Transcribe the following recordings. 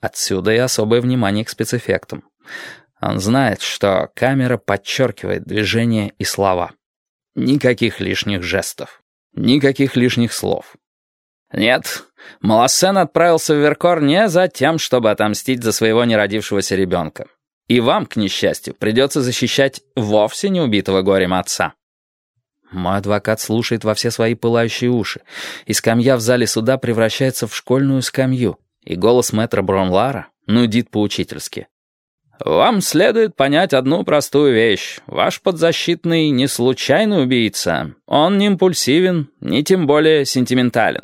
Отсюда и особое внимание к спецэффектам. Он знает, что камера подчеркивает движения и слова. Никаких лишних жестов. Никаких лишних слов. Нет, Малосен отправился в Веркор не за тем, чтобы отомстить за своего неродившегося ребенка. И вам, к несчастью, придется защищать вовсе не убитого горем отца. Мой адвокат слушает во все свои пылающие уши, и скамья в зале суда превращается в школьную скамью, и голос мэтра Бронлара нудит поучительски. «Вам следует понять одну простую вещь. Ваш подзащитный не случайный убийца. Он не импульсивен, не тем более сентиментален.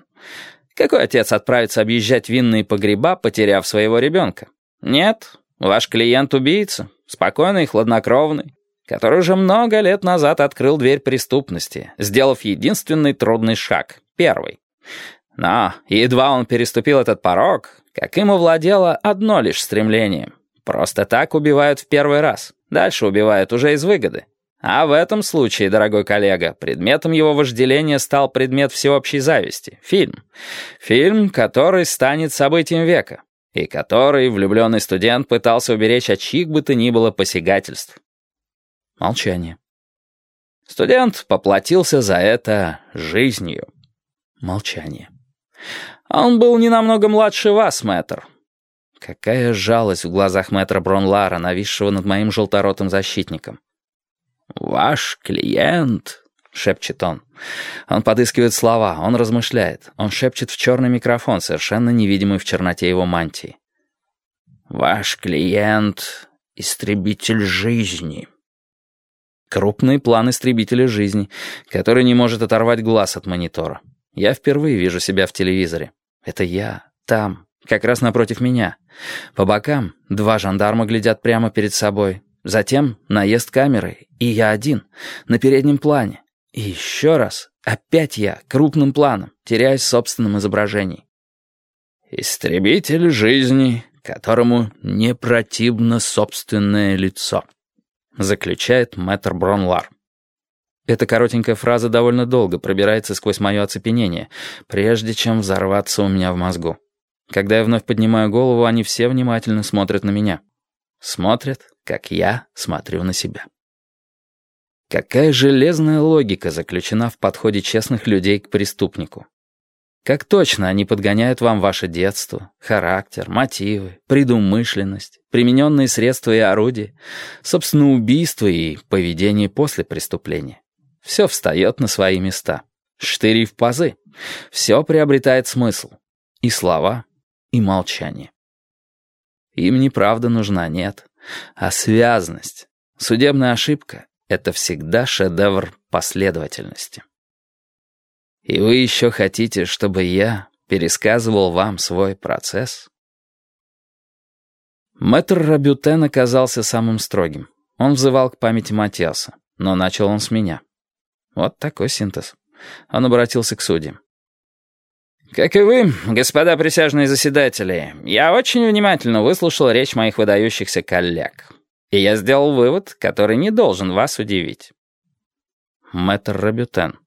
Какой отец отправится объезжать винные погреба, потеряв своего ребенка? Нет, ваш клиент убийца, спокойный и хладнокровный, который уже много лет назад открыл дверь преступности, сделав единственный трудный шаг, первый. Но едва он переступил этот порог, как им овладело одно лишь стремление — Просто так убивают в первый раз. Дальше убивают уже из выгоды. А в этом случае, дорогой коллега, предметом его вожделения стал предмет всеобщей зависти — фильм. Фильм, который станет событием века, и который влюбленный студент пытался уберечь от чьих бы то ни было посягательств. Молчание. Студент поплатился за это жизнью. Молчание. Он был не намного младше вас, мэтр. Какая жалость в глазах мэтра Бронлара, нависшего над моим желторотым защитником. «Ваш клиент», — шепчет он. Он подыскивает слова, он размышляет. Он шепчет в черный микрофон, совершенно невидимый в черноте его мантии. «Ваш клиент — истребитель жизни». Крупный план истребителя жизни, который не может оторвать глаз от монитора. Я впервые вижу себя в телевизоре. Это я, там, как раз напротив меня. По бокам два жандарма глядят прямо перед собой. Затем наезд камеры, и я один, на переднем плане. И еще раз, опять я, крупным планом, теряюсь в собственном изображении. «Истребитель жизни, которому не противно собственное лицо», заключает мэтр Бронлар. Эта коротенькая фраза довольно долго пробирается сквозь мое оцепенение, прежде чем взорваться у меня в мозгу. Когда я вновь поднимаю голову, они все внимательно смотрят на меня. Смотрят, как я смотрю на себя. Какая железная логика заключена в подходе честных людей к преступнику. Как точно они подгоняют вам ваше детство, характер, мотивы, предумышленность, примененные средства и орудия, собственно, убийство и поведение после преступления. Все встает на свои места. Штыри в пазы. Все приобретает смысл. И слова, и молчание. Им не правда нужна, нет, а связность. Судебная ошибка — это всегда шедевр последовательности. И вы еще хотите, чтобы я пересказывал вам свой процесс? Мэтр Рабютен оказался самым строгим. Он взывал к памяти Матиаса, но начал он с меня. Вот такой синтез. Он обратился к судьям. Как и вы, господа присяжные заседатели, я очень внимательно выслушал речь моих выдающихся коллег. И я сделал вывод, который не должен вас удивить. Мэтр Рабютен.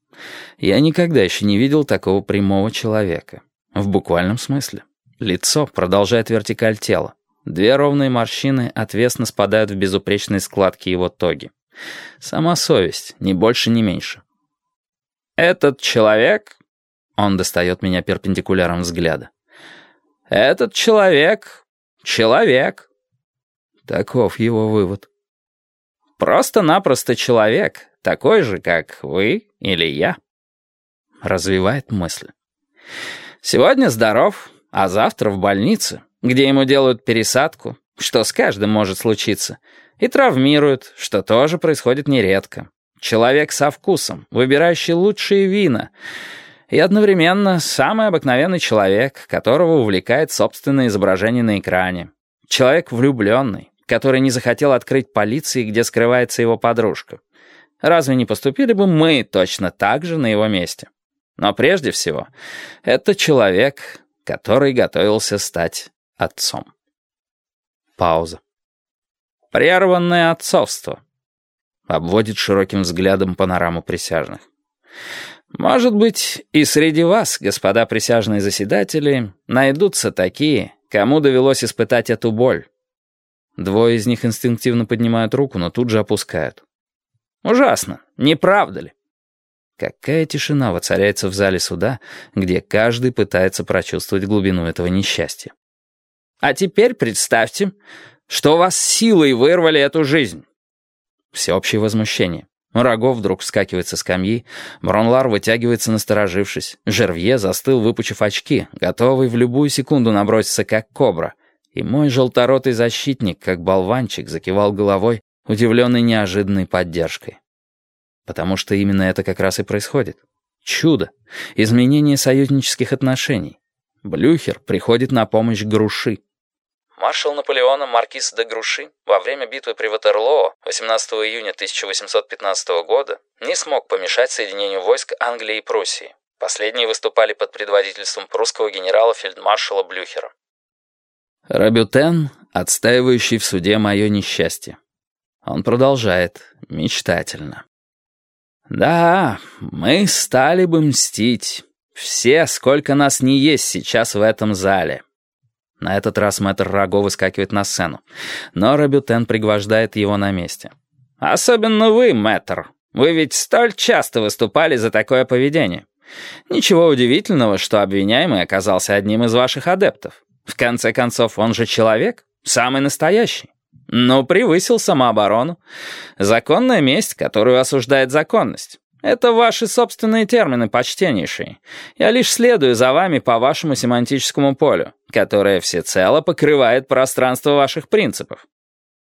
Я никогда еще не видел такого прямого человека. В буквальном смысле. Лицо продолжает вертикаль тела. Две ровные морщины отвесно спадают в безупречные складки его тоги. Сама совесть, ни больше, ни меньше. Этот человек он достает меня перпендикуляром взгляда. «Этот человек — человек». Таков его вывод. «Просто-напросто человек, такой же, как вы или я». Развивает мысль. «Сегодня здоров, а завтра в больнице, где ему делают пересадку, что с каждым может случиться, и травмируют, что тоже происходит нередко. Человек со вкусом, выбирающий лучшие вина — и одновременно самый обыкновенный человек, которого увлекает собственное изображение на экране. Человек влюбленный, который не захотел открыть полиции, где скрывается его подружка. Разве не поступили бы мы точно так же на его месте? Но прежде всего, это человек, который готовился стать отцом. Пауза. Прерванное отцовство. Обводит широким взглядом панораму присяжных. Может быть, и среди вас, господа присяжные заседатели, найдутся такие, Кому довелось испытать эту боль? Двое из них инстинктивно поднимают руку, но тут же опускают. Ужасно, не правда ли? Какая тишина воцаряется в зале суда, где каждый пытается прочувствовать глубину этого несчастья. А теперь представьте, что у вас силой вырвали эту жизнь. Всеобщее возмущение. Рогов вдруг вскакивает со скамьи, Бронлар вытягивается, насторожившись. Жервье застыл, выпучив очки, готовый в любую секунду наброситься, как кобра. И мой желторотый защитник, как болванчик, закивал головой, удивленный неожиданной поддержкой. Потому что именно это как раз и происходит. Чудо. Изменение союзнических отношений. Блюхер приходит на помощь Груши. Маршал Наполеона Маркиз де Груши во время битвы при Ватерлоо 18 июня 1815 года не смог помешать соединению войск Англии и Пруссии. Последние выступали под предводительством прусского генерала-фельдмаршала Блюхера. Рабютен, отстаивающий в суде мое несчастье. Он продолжает, мечтательно. «Да, мы стали бы мстить. Все, сколько нас не есть сейчас в этом зале. На этот раз мэтр Раго выскакивает на сцену, но Робютен пригвождает его на месте. «Особенно вы, мэтр. Вы ведь столь часто выступали за такое поведение. Ничего удивительного, что обвиняемый оказался одним из ваших адептов. В конце концов, он же человек, самый настоящий. Но превысил самооборону. Законная месть, которую осуждает законность. Это ваши собственные термины, почтеннейшие. Я лишь следую за вами по вашему семантическому полю, которое всецело покрывает пространство ваших принципов.